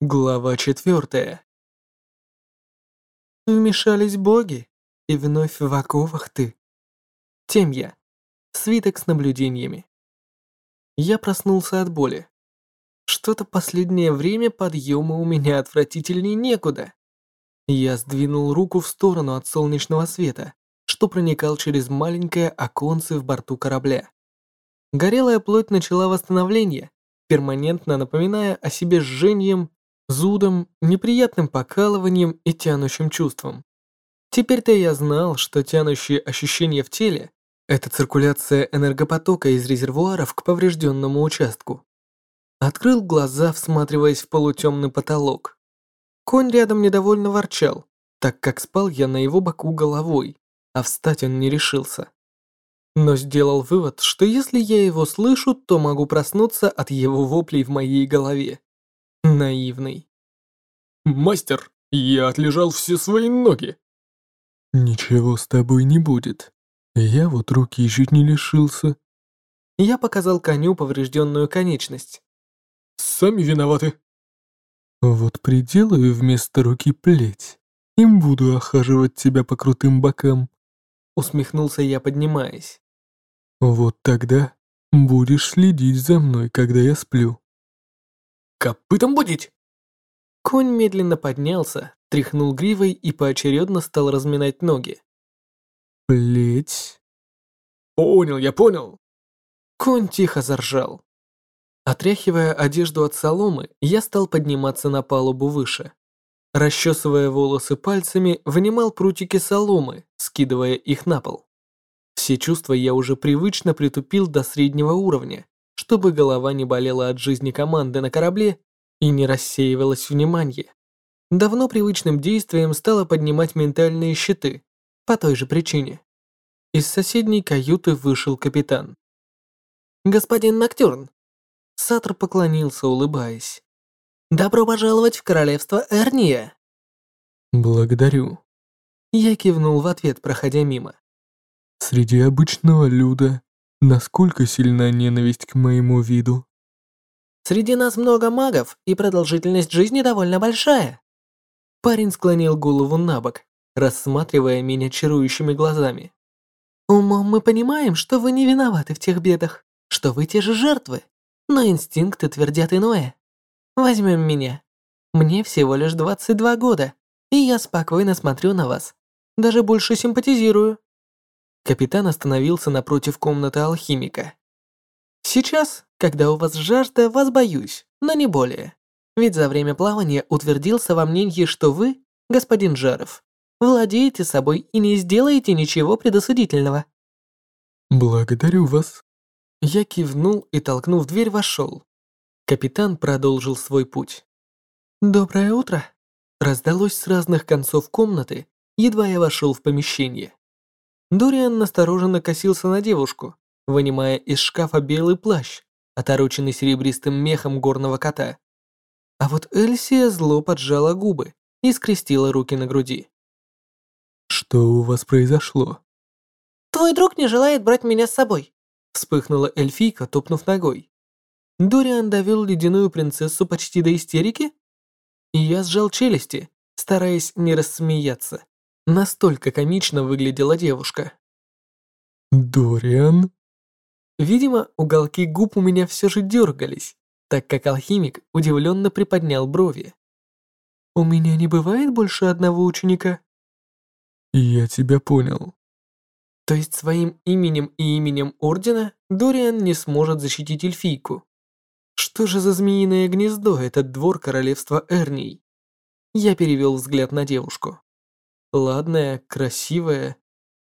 Глава четвертая. Вмешались боги, и вновь в оковах ты. Темья. Свиток с наблюдениями. Я проснулся от боли. Что-то последнее время подъема у меня отвратительней некуда. Я сдвинул руку в сторону от солнечного света, что проникал через маленькое оконце в борту корабля. Горелая плоть начала восстановление, перманентно напоминая о себе жжением зудом, неприятным покалыванием и тянущим чувством. Теперь-то я знал, что тянущие ощущения в теле – это циркуляция энергопотока из резервуаров к поврежденному участку. Открыл глаза, всматриваясь в полутемный потолок. Конь рядом недовольно ворчал, так как спал я на его боку головой, а встать он не решился. Но сделал вывод, что если я его слышу, то могу проснуться от его воплей в моей голове. Наивный. «Мастер, я отлежал все свои ноги!» «Ничего с тобой не будет. Я вот руки чуть не лишился». Я показал коню поврежденную конечность. «Сами виноваты». «Вот приделаю вместо руки плеть, и буду охаживать тебя по крутым бокам», усмехнулся я, поднимаясь. «Вот тогда будешь следить за мной, когда я сплю». Копытом будить!» Конь медленно поднялся, тряхнул гривой и поочередно стал разминать ноги. «Плеть?» «Понял, я понял!» Конь тихо заржал. Отряхивая одежду от соломы, я стал подниматься на палубу выше. Расчесывая волосы пальцами, вынимал прутики соломы, скидывая их на пол. Все чувства я уже привычно притупил до среднего уровня, чтобы голова не болела от жизни команды на корабле и не рассеивалось внимание. Давно привычным действием стало поднимать ментальные щиты, по той же причине. Из соседней каюты вышел капитан. «Господин Ноктюрн!» Сатр поклонился, улыбаясь. «Добро пожаловать в королевство Эрния!» «Благодарю». Я кивнул в ответ, проходя мимо. «Среди обычного люда Насколько сильна ненависть к моему виду? Среди нас много магов, и продолжительность жизни довольно большая. Парень склонил голову на бок, рассматривая меня чарующими глазами. Умом мы понимаем, что вы не виноваты в тех бедах, что вы те же жертвы, но инстинкты твердят иное. Возьмем меня. Мне всего лишь 22 года, и я спокойно смотрю на вас. Даже больше симпатизирую. Капитан остановился напротив комнаты алхимика. «Сейчас, когда у вас жажда, вас боюсь, но не более. Ведь за время плавания утвердился во мнении, что вы, господин Жаров, владеете собой и не сделаете ничего предосудительного». «Благодарю вас». Я кивнул и, толкнув дверь, вошел. Капитан продолжил свой путь. «Доброе утро!» Раздалось с разных концов комнаты, едва я вошел в помещение. Дориан настороженно косился на девушку, вынимая из шкафа белый плащ, отороченный серебристым мехом горного кота. А вот Эльсия зло поджала губы и скрестила руки на груди. «Что у вас произошло?» «Твой друг не желает брать меня с собой», вспыхнула эльфийка, топнув ногой. Дориан довел ледяную принцессу почти до истерики? И я сжал челюсти, стараясь не рассмеяться. Настолько комично выглядела девушка. «Дориан?» Видимо, уголки губ у меня все же дергались, так как алхимик удивленно приподнял брови. «У меня не бывает больше одного ученика?» «Я тебя понял». То есть своим именем и именем Ордена Дориан не сможет защитить эльфийку. Что же за змеиное гнездо этот двор королевства Эрний? Я перевел взгляд на девушку. Ладная, красивая.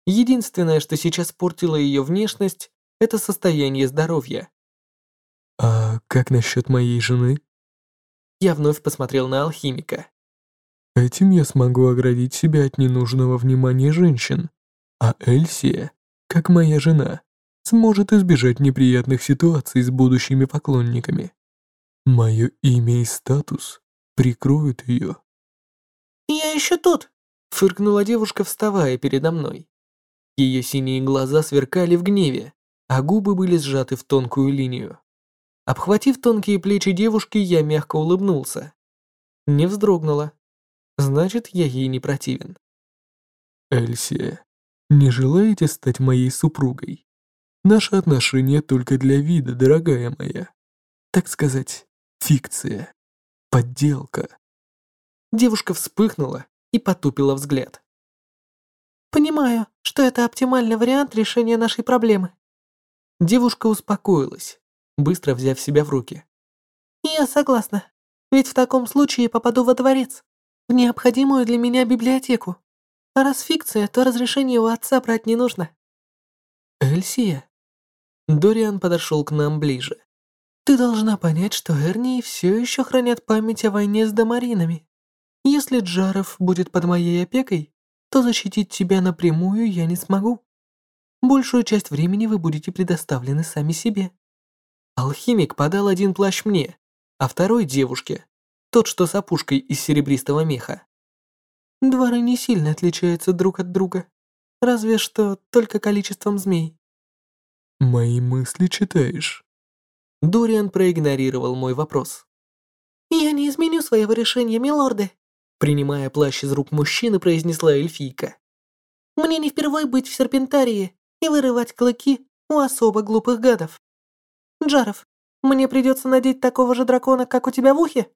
Единственное, что сейчас портило ее внешность, это состояние здоровья. «А как насчет моей жены?» Я вновь посмотрел на алхимика. «Этим я смогу оградить себя от ненужного внимания женщин, а Эльсия, как моя жена, сможет избежать неприятных ситуаций с будущими поклонниками. Мое имя и статус прикроют ее». «Я еще тут!» Фыркнула девушка, вставая передо мной. Ее синие глаза сверкали в гневе, а губы были сжаты в тонкую линию. Обхватив тонкие плечи девушки, я мягко улыбнулся. Не вздрогнула. Значит, я ей не противен. Эльсия, не желаете стать моей супругой? Наши отношения только для вида, дорогая моя. Так сказать, фикция, подделка. Девушка вспыхнула и потупила взгляд. «Понимаю, что это оптимальный вариант решения нашей проблемы». Девушка успокоилась, быстро взяв себя в руки. «Я согласна, ведь в таком случае попаду во дворец, в необходимую для меня библиотеку. А раз фикция, то разрешение у отца брать не нужно». «Эльсия?» Дориан подошел к нам ближе. «Ты должна понять, что Эрнии все еще хранят память о войне с Дамаринами. Если Джаров будет под моей опекой, то защитить тебя напрямую я не смогу. Большую часть времени вы будете предоставлены сами себе. Алхимик подал один плащ мне, а второй девушке, тот, что с опушкой из серебристого меха. Дворы не сильно отличаются друг от друга, разве что только количеством змей. Мои мысли читаешь? Дориан проигнорировал мой вопрос. «Я не изменю своего решения, милорды», Принимая плащ из рук мужчины, произнесла эльфийка. «Мне не впервой быть в серпентарии и вырывать клыки у особо глупых гадов. Джаров, мне придется надеть такого же дракона, как у тебя в ухе?»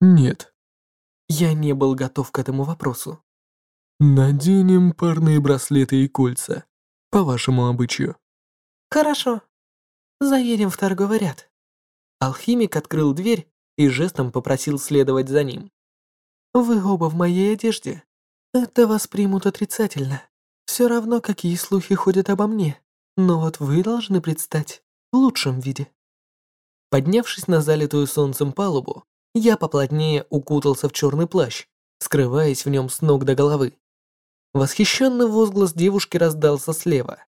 «Нет». Я не был готов к этому вопросу. «Наденем парные браслеты и кольца, по вашему обычаю». «Хорошо. Заедем в торговый ряд». Алхимик открыл дверь и жестом попросил следовать за ним. Вы оба в моей одежде. Это воспримут отрицательно. Все равно, какие слухи ходят обо мне. Но вот вы должны предстать в лучшем виде. Поднявшись на залитую солнцем палубу, я поплотнее укутался в черный плащ, скрываясь в нем с ног до головы. Восхищенный возглас девушки раздался слева.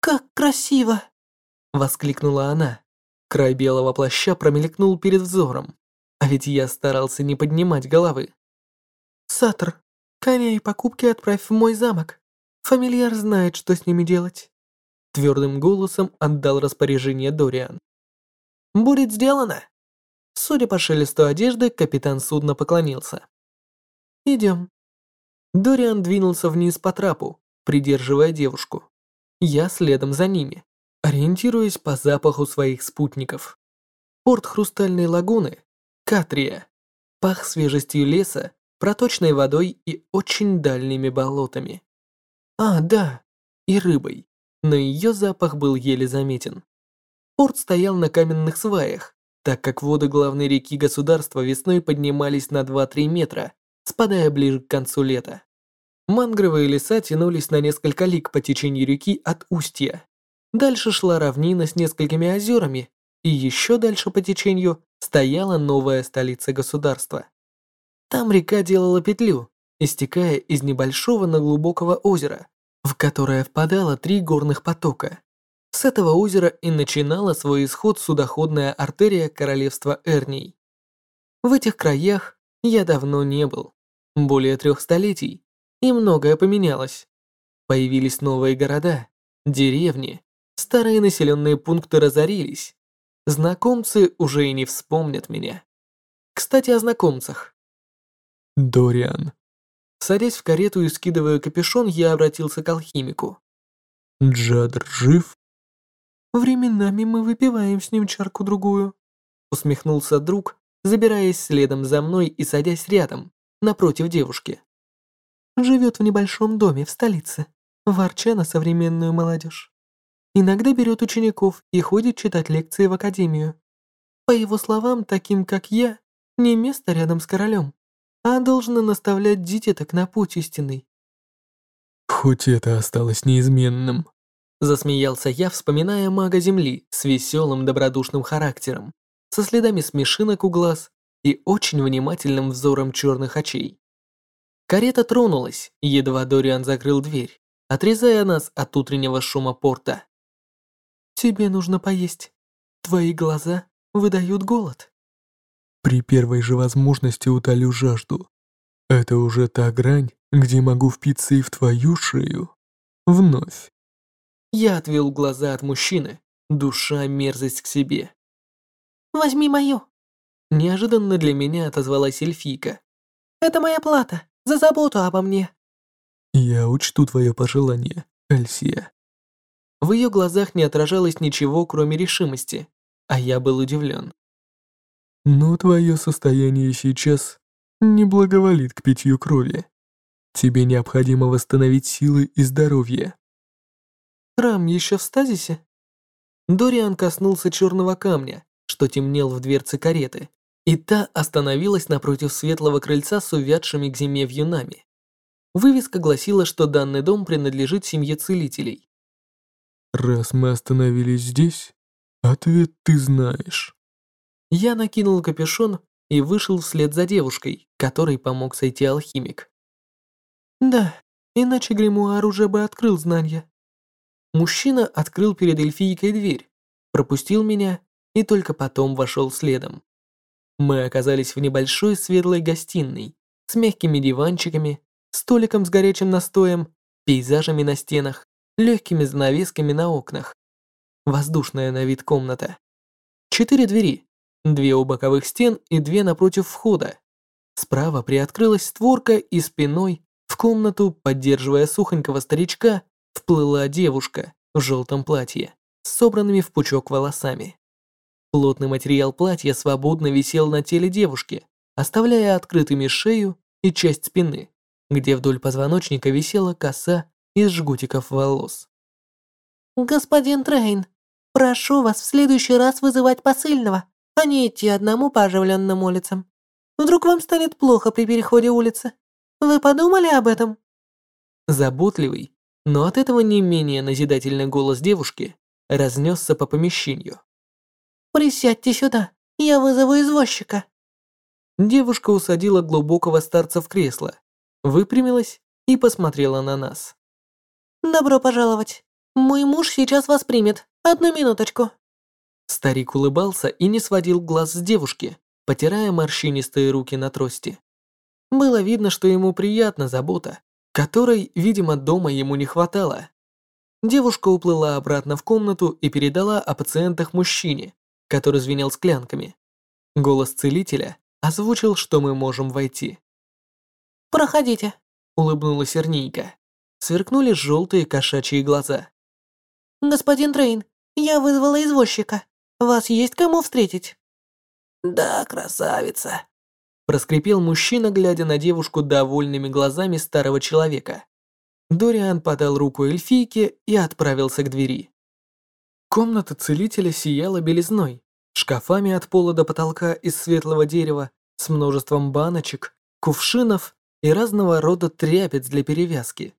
«Как красиво!» — воскликнула она. Край белого плаща промелькнул перед взором. А ведь я старался не поднимать головы. «Сатр, коня и покупки отправь в мой замок. Фамильяр знает, что с ними делать». Твердым голосом отдал распоряжение Дориан. «Будет сделано!» Судя по шелесту одежды, капитан судна поклонился. «Идем». Дориан двинулся вниз по трапу, придерживая девушку. Я следом за ними, ориентируясь по запаху своих спутников. Порт Хрустальной лагуны Катрия. Пах свежестью леса, проточной водой и очень дальними болотами. А, да, и рыбой, но ее запах был еле заметен. Порт стоял на каменных сваях, так как воды главной реки государства весной поднимались на 2-3 метра, спадая ближе к концу лета. Мангровые леса тянулись на несколько лиг по течению реки от устья. Дальше шла равнина с несколькими озерами, и еще дальше по течению стояла новая столица государства. Там река делала петлю, истекая из небольшого на глубокого озера, в которое впадало три горных потока. С этого озера и начинала свой исход судоходная артерия королевства Эрний. В этих краях я давно не был, более трех столетий, и многое поменялось. Появились новые города, деревни, старые населенные пункты разорились, Знакомцы уже и не вспомнят меня. Кстати, о знакомцах. Дориан. Садясь в карету и скидывая капюшон, я обратился к алхимику. Джадр жив? Временами мы выпиваем с ним чарку-другую. Усмехнулся друг, забираясь следом за мной и садясь рядом, напротив девушки. Живет в небольшом доме в столице, ворча на современную молодежь. Иногда берет учеников и ходит читать лекции в академию. По его словам, таким как я, не место рядом с королем, а должно наставлять дитяток на путь истинный. Хоть это осталось неизменным. Засмеялся я, вспоминая мага Земли с веселым добродушным характером, со следами смешинок у глаз и очень внимательным взором черных очей. Карета тронулась, едва Дориан закрыл дверь, отрезая нас от утреннего шума порта. Тебе нужно поесть. Твои глаза выдают голод. При первой же возможности утолю жажду. Это уже та грань, где могу впиться и в твою шею. Вновь. Я отвел глаза от мужчины, душа мерзость к себе. «Возьми мою!» Неожиданно для меня отозвалась эльфийка. «Это моя плата за заботу обо мне». «Я учту твое пожелание, Эльсия». В ее глазах не отражалось ничего, кроме решимости, а я был удивлен. «Но твое состояние сейчас не благоволит к питью крови. Тебе необходимо восстановить силы и здоровье». «Храм еще в стазисе?» Дориан коснулся черного камня, что темнел в дверце кареты, и та остановилась напротив светлого крыльца с увядшими к зиме вьюнами. Вывеска гласила, что данный дом принадлежит семье целителей. «Раз мы остановились здесь, ответ ты знаешь». Я накинул капюшон и вышел вслед за девушкой, которой помог сойти алхимик. «Да, иначе гримуар уже бы открыл знания». Мужчина открыл перед эльфийкой дверь, пропустил меня и только потом вошел следом. Мы оказались в небольшой светлой гостиной с мягкими диванчиками, столиком с горячим настоем, пейзажами на стенах, легкими занавесками на окнах. Воздушная на вид комната. Четыре двери, две у боковых стен и две напротив входа. Справа приоткрылась створка и спиной в комнату, поддерживая сухонького старичка, вплыла девушка в желтом платье с собранными в пучок волосами. Плотный материал платья свободно висел на теле девушки, оставляя открытыми шею и часть спины, где вдоль позвоночника висела коса из жгутиков волос. «Господин Трейн, прошу вас в следующий раз вызывать посыльного, а не идти одному по оживленным улицам. Вдруг вам станет плохо при переходе улицы. Вы подумали об этом?» Заботливый, но от этого не менее назидательный голос девушки разнесся по помещению. «Присядьте сюда, я вызову извозчика». Девушка усадила глубокого старца в кресло, выпрямилась и посмотрела на нас. «Добро пожаловать. Мой муж сейчас вас примет. Одну минуточку». Старик улыбался и не сводил глаз с девушки, потирая морщинистые руки на трости. Было видно, что ему приятна забота, которой, видимо, дома ему не хватало. Девушка уплыла обратно в комнату и передала о пациентах мужчине, который звенел склянками. Голос целителя озвучил, что мы можем войти. «Проходите», — улыбнулась Эрнийка. Сверкнули желтые кошачьи глаза. «Господин Трейн, я вызвала извозчика. Вас есть кому встретить?» «Да, красавица», — проскрипел мужчина, глядя на девушку довольными глазами старого человека. Дориан подал руку эльфийке и отправился к двери. Комната целителя сияла белизной, шкафами от пола до потолка из светлого дерева с множеством баночек, кувшинов и разного рода тряпец для перевязки.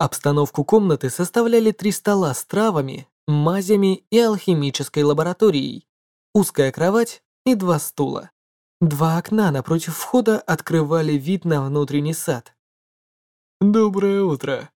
Обстановку комнаты составляли три стола с травами, мазями и алхимической лабораторией, узкая кровать и два стула. Два окна напротив входа открывали вид на внутренний сад. «Доброе утро»,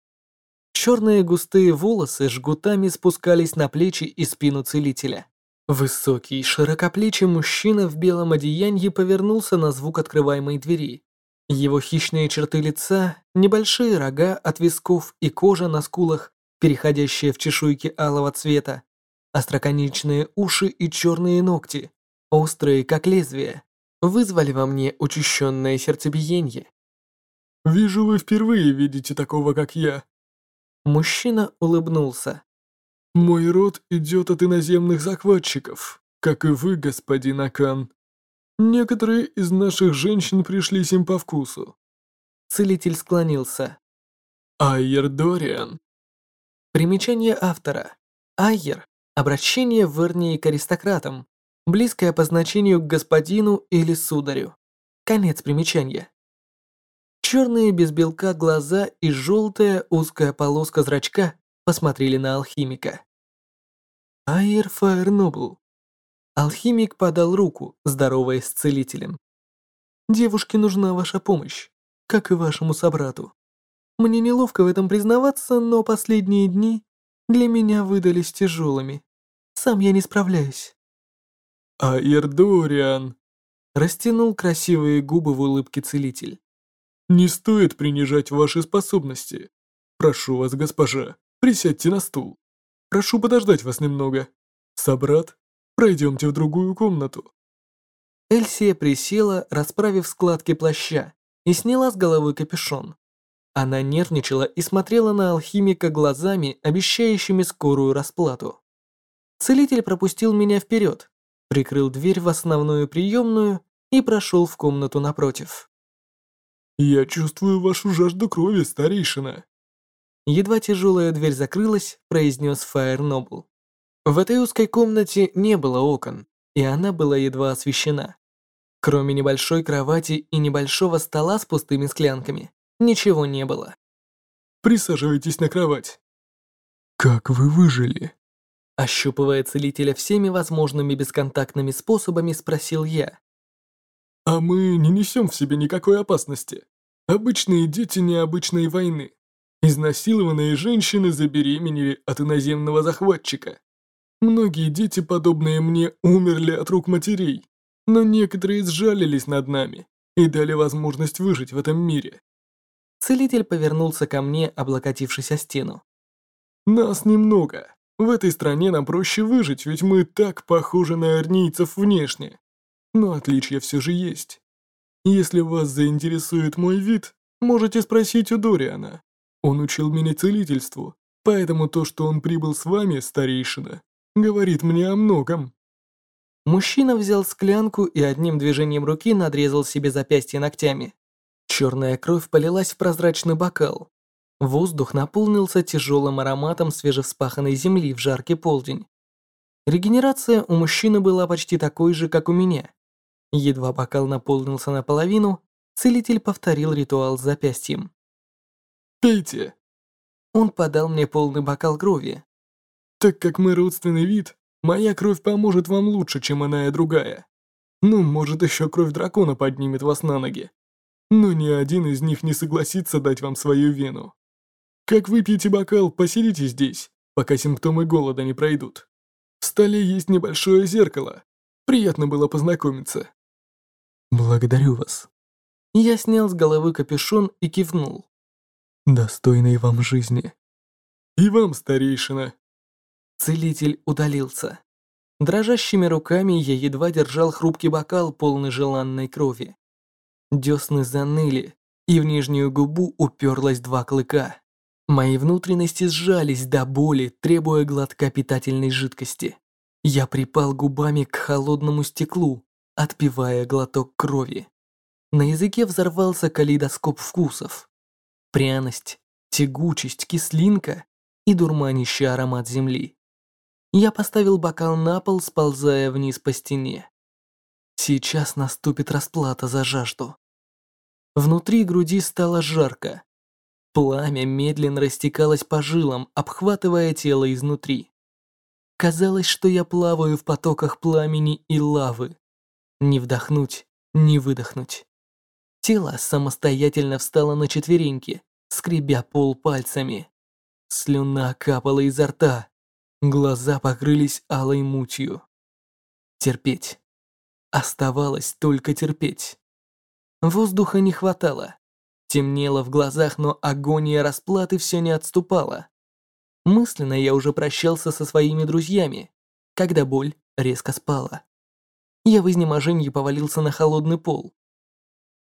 Черные густые волосы жгутами спускались на плечи и спину целителя. Высокий, широкоплечий мужчина в белом одеянии повернулся на звук открываемой двери. Его хищные черты лица, небольшие рога от висков и кожа на скулах, переходящая в чешуйки алого цвета, остроконечные уши и черные ногти, острые как лезвие, вызвали во мне учащенное сердцебиение. «Вижу, вы впервые видите такого, как я», Мужчина улыбнулся. «Мой род идет от иноземных захватчиков, как и вы, господин Акан. Некоторые из наших женщин пришлись им по вкусу». Целитель склонился. Айер Дориан. Примечание автора. Айер – обращение в Эрнии к аристократам, близкое по значению к господину или сударю. Конец примечания. Черные без белка глаза и желтая узкая полоска зрачка посмотрели на алхимика. Айр Фаернобл. Алхимик подал руку, здороваясь с целителем. «Девушке нужна ваша помощь, как и вашему собрату. Мне неловко в этом признаваться, но последние дни для меня выдались тяжелыми. Сам я не справляюсь». «Айр Дориан», растянул красивые губы в улыбке целитель. Не стоит принижать ваши способности. Прошу вас, госпожа, присядьте на стул. Прошу подождать вас немного. Собрат, пройдемте в другую комнату. Эльсия присела, расправив складки плаща, и сняла с головы капюшон. Она нервничала и смотрела на алхимика глазами, обещающими скорую расплату. Целитель пропустил меня вперед, прикрыл дверь в основную приемную и прошел в комнату напротив. «Я чувствую вашу жажду крови, старейшина». Едва тяжелая дверь закрылась, произнес Фаер Нобл. В этой узкой комнате не было окон, и она была едва освещена. Кроме небольшой кровати и небольшого стола с пустыми склянками, ничего не было. «Присаживайтесь на кровать». «Как вы выжили?» Ощупывая целителя всеми возможными бесконтактными способами, спросил я. «А мы не несем в себе никакой опасности. Обычные дети необычной войны. Изнасилованные женщины забеременели от иноземного захватчика. Многие дети, подобные мне, умерли от рук матерей но некоторые сжалились над нами и дали возможность выжить в этом мире. Целитель повернулся ко мне, облокотившись о стену. Нас немного. В этой стране нам проще выжить, ведь мы так похожи на арнийцев внешне. Но отличия все же есть. Если вас заинтересует мой вид, можете спросить у Дориана. Он учил меня целительству, поэтому то, что он прибыл с вами, старейшина, говорит мне о многом. Мужчина взял склянку и одним движением руки надрезал себе запястье ногтями. Черная кровь полилась в прозрачный бокал. Воздух наполнился тяжелым ароматом свежевспаханной земли в жаркий полдень. Регенерация у мужчины была почти такой же, как у меня. Едва бокал наполнился наполовину, целитель повторил ритуал с запястьем. «Пейте!» Он подал мне полный бокал крови. «Так как мы родственный вид, Моя кровь поможет вам лучше, чем иная другая. Ну, может, еще кровь дракона поднимет вас на ноги. Но ни один из них не согласится дать вам свою вену. Как выпьете бокал, посидите здесь, пока симптомы голода не пройдут. В столе есть небольшое зеркало. Приятно было познакомиться. Благодарю вас. Я снял с головы капюшон и кивнул. Достойной вам жизни. И вам, старейшина. Целитель удалился. Дрожащими руками я едва держал хрупкий бокал, полный желанной крови. Десны заныли, и в нижнюю губу уперлась два клыка. Мои внутренности сжались до боли, требуя глотка питательной жидкости. Я припал губами к холодному стеклу, отпивая глоток крови. На языке взорвался калейдоскоп вкусов. Пряность, тягучесть, кислинка и дурманящий аромат земли. Я поставил бокал на пол, сползая вниз по стене. Сейчас наступит расплата за жажду. Внутри груди стало жарко. Пламя медленно растекалось по жилам, обхватывая тело изнутри. Казалось, что я плаваю в потоках пламени и лавы. Не вдохнуть, не выдохнуть. Тело самостоятельно встало на четвереньки, скребя пол пальцами. Слюна капала изо рта. Глаза покрылись алой мутью. Терпеть. Оставалось только терпеть. Воздуха не хватало. Темнело в глазах, но агония расплаты все не отступала. Мысленно я уже прощался со своими друзьями, когда боль резко спала. Я в изнеможении повалился на холодный пол.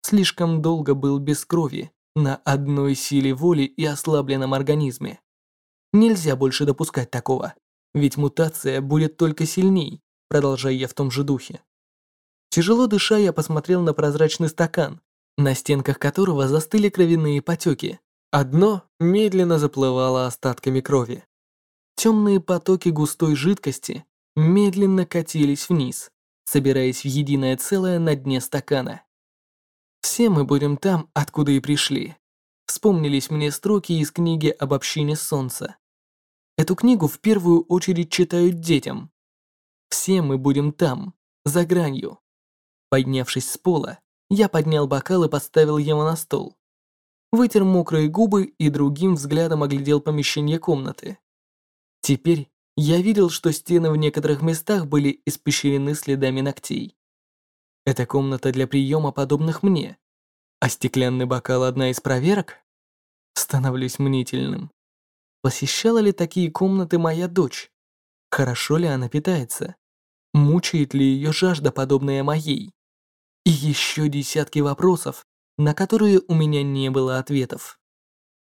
Слишком долго был без крови, на одной силе воли и ослабленном организме. Нельзя больше допускать такого. Ведь мутация будет только сильней, продолжая я в том же духе. Тяжело дыша, я посмотрел на прозрачный стакан, на стенках которого застыли кровяные потеки. Одно медленно заплывало остатками крови. Темные потоки густой жидкости медленно катились вниз, собираясь в единое целое на дне стакана. Все мы будем там, откуда и пришли. Вспомнились мне строки из книги об общине солнца. Эту книгу в первую очередь читают детям. Все мы будем там, за гранью. Поднявшись с пола, я поднял бокал и поставил его на стол. Вытер мокрые губы и другим взглядом оглядел помещение комнаты. Теперь я видел, что стены в некоторых местах были испещрены следами ногтей. Эта комната для приема подобных мне. А стеклянный бокал одна из проверок? Становлюсь мнительным. Посещала ли такие комнаты моя дочь? Хорошо ли она питается? Мучает ли ее жажда, подобная моей? И еще десятки вопросов, на которые у меня не было ответов.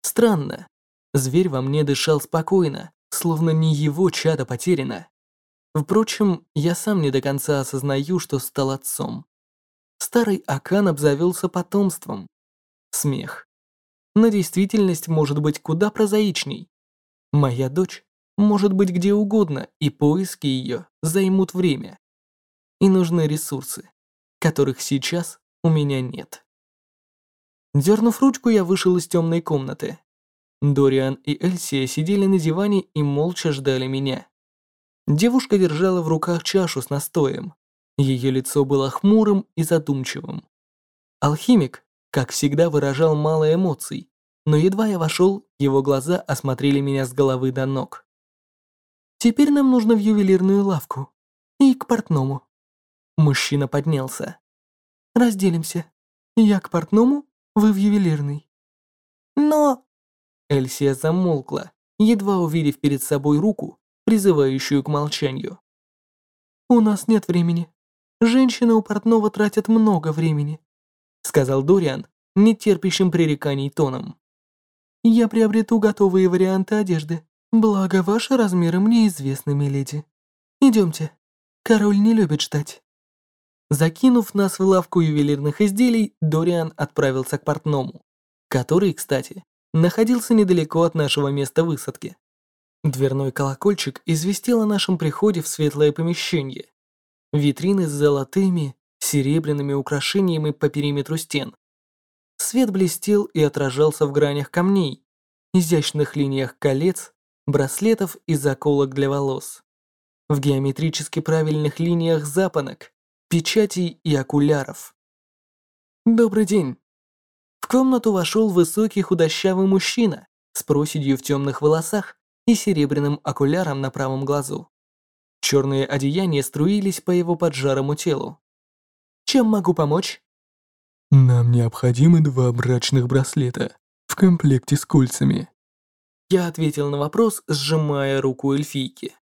Странно. Зверь во мне дышал спокойно, словно не его чадо потеряно. Впрочем, я сам не до конца осознаю, что стал отцом. Старый Акан обзавелся потомством. Смех. Но действительность может быть куда прозаичней. Моя дочь может быть где угодно, и поиски ее займут время. И нужны ресурсы, которых сейчас у меня нет. Дернув ручку, я вышел из темной комнаты. Дориан и Эльсия сидели на диване и молча ждали меня. Девушка держала в руках чашу с настоем. Ее лицо было хмурым и задумчивым. Алхимик, как всегда, выражал мало эмоций, но едва я вошел, его глаза осмотрели меня с головы до ног. «Теперь нам нужно в ювелирную лавку и к портному». Мужчина поднялся. «Разделимся. Я к портному, вы в ювелирный». «Но...» Эльсия замолкла, едва увидев перед собой руку, призывающую к молчанию. «У нас нет времени. Женщины у портного тратят много времени», сказал Дориан, нетерпящим пререканий тоном. «Я приобрету готовые варианты одежды. Благо, ваши размеры мне известны, миледи. Идемте. Король не любит ждать». Закинув нас в лавку ювелирных изделий, Дориан отправился к портному, который, кстати, находился недалеко от нашего места высадки. Дверной колокольчик известил о нашем приходе в светлое помещение. Витрины с золотыми, серебряными украшениями по периметру стен. Свет блестел и отражался в гранях камней, изящных линиях колец, браслетов и заколок для волос. В геометрически правильных линиях запонок, печатей и окуляров. «Добрый день!» В комнату вошел высокий худощавый мужчина с проседью в темных волосах и серебряным окуляром на правом глазу. Черные одеяния струились по его поджарому телу. «Чем могу помочь?» «Нам необходимы два брачных браслета в комплекте с кольцами». Я ответил на вопрос, сжимая руку эльфийки.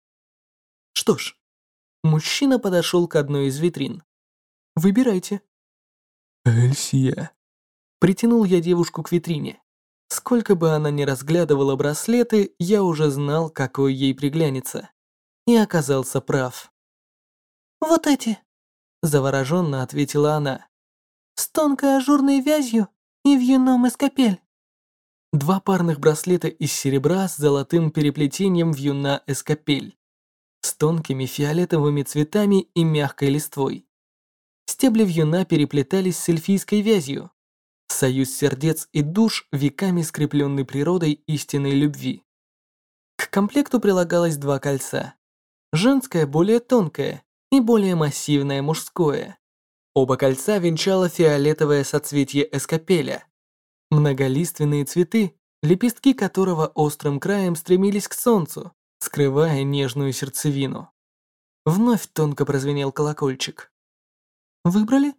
Что ж, мужчина подошел к одной из витрин. Выбирайте. Эльсия. Притянул я девушку к витрине. Сколько бы она ни разглядывала браслеты, я уже знал, какой ей приглянется. И оказался прав. «Вот эти», – завороженно ответила она. «С тонкой ажурной вязью и вьюном из капель». Два парных браслета из серебра с золотым переплетением вьюна эскапель, с тонкими фиолетовыми цветами и мягкой листвой. Стебли вьюна переплетались с эльфийской вязью, Союз сердец и душ, веками скрепленный природой истинной любви. К комплекту прилагалось два кольца. Женское более тонкое и более массивное мужское. Оба кольца венчало фиолетовое соцветие эскапеля. Многолиственные цветы, лепестки которого острым краем стремились к солнцу, скрывая нежную сердцевину. Вновь тонко прозвенел колокольчик. «Выбрали?»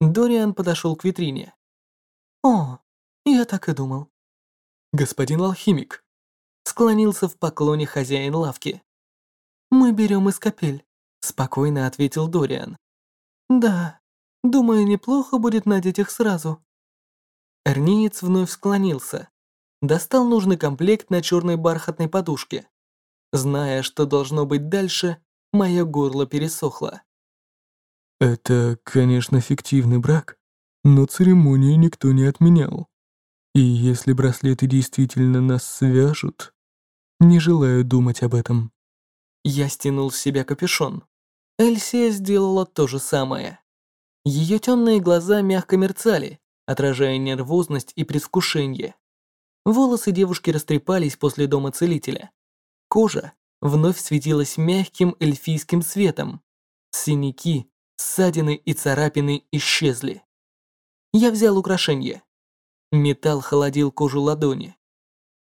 Дориан подошел к витрине. «О, я так и думал». «Господин алхимик», склонился в поклоне хозяин лавки. «Мы берем из капель», спокойно ответил Дориан. «Да, думаю, неплохо будет надеть их сразу». Эрниец вновь склонился, достал нужный комплект на черной бархатной подушке. Зная, что должно быть дальше, мое горло пересохло. «Это, конечно, фиктивный брак, но церемонии никто не отменял. И если браслеты действительно нас свяжут, не желаю думать об этом. Я стянул с себя капюшон. Эльсия сделала то же самое. Ее темные глаза мягко мерцали, отражая нервозность и предвкушение. Волосы девушки растрепались после дома целителя. Кожа вновь светилась мягким эльфийским светом. Синяки, ссадины и царапины исчезли. Я взял украшение. Металл холодил кожу ладони.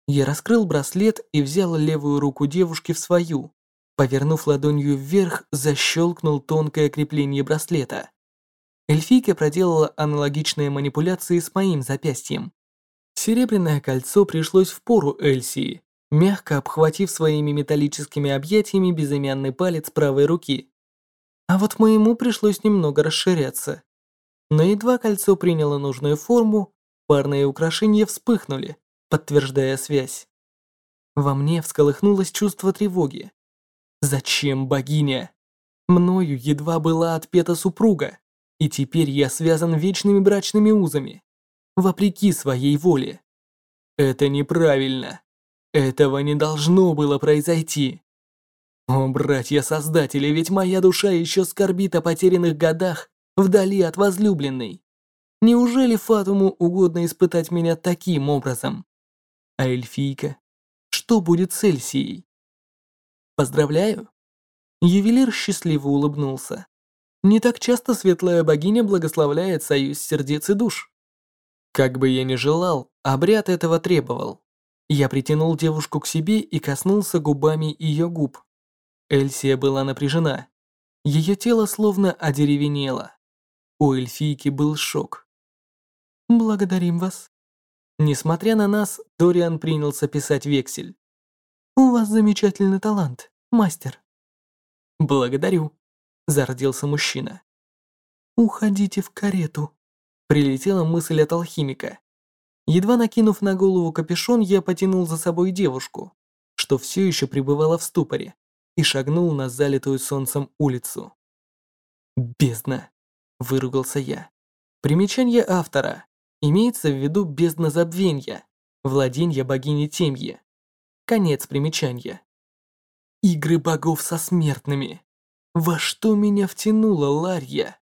Я раскрыл браслет и взял левую руку девушки в свою. Повернув ладонью вверх, защелкнул тонкое крепление браслета. Эльфийка проделала аналогичные манипуляции с моим запястьем. Серебряное кольцо пришлось в пору Эльсии, мягко обхватив своими металлическими объятиями безымянный палец правой руки. А вот моему пришлось немного расширяться. Но едва кольцо приняло нужную форму, парные украшения вспыхнули, подтверждая связь. Во мне всколыхнулось чувство тревоги. Зачем богиня? Мною едва была отпета супруга, и теперь я связан вечными брачными узами, вопреки своей воле. Это неправильно. Этого не должно было произойти. О, братья-создатели, ведь моя душа еще скорбит о потерянных годах вдали от возлюбленной. Неужели Фатуму угодно испытать меня таким образом? А эльфийка? Что будет с Эльсией? Поздравляю. Ювелир счастливо улыбнулся. Не так часто светлая богиня благословляет союз сердец и душ. Как бы я ни желал, обряд этого требовал. Я притянул девушку к себе и коснулся губами ее губ. Эльсия была напряжена. Ее тело словно одеревенело. У эльфийки был шок. «Благодарим вас». Несмотря на нас, Дориан принялся писать вексель. «У вас замечательный талант, мастер». «Благодарю», – зародился мужчина. «Уходите в карету», – прилетела мысль от алхимика. Едва накинув на голову капюшон, я потянул за собой девушку, что все еще пребывала в ступоре, и шагнул на залитую солнцем улицу. «Бездна!» – выругался я. Примечание автора. Имеется в виду бездна забвенья, владенье богини Темьи. Конец примечания. Игры богов со смертными. Во что меня втянула Ларья?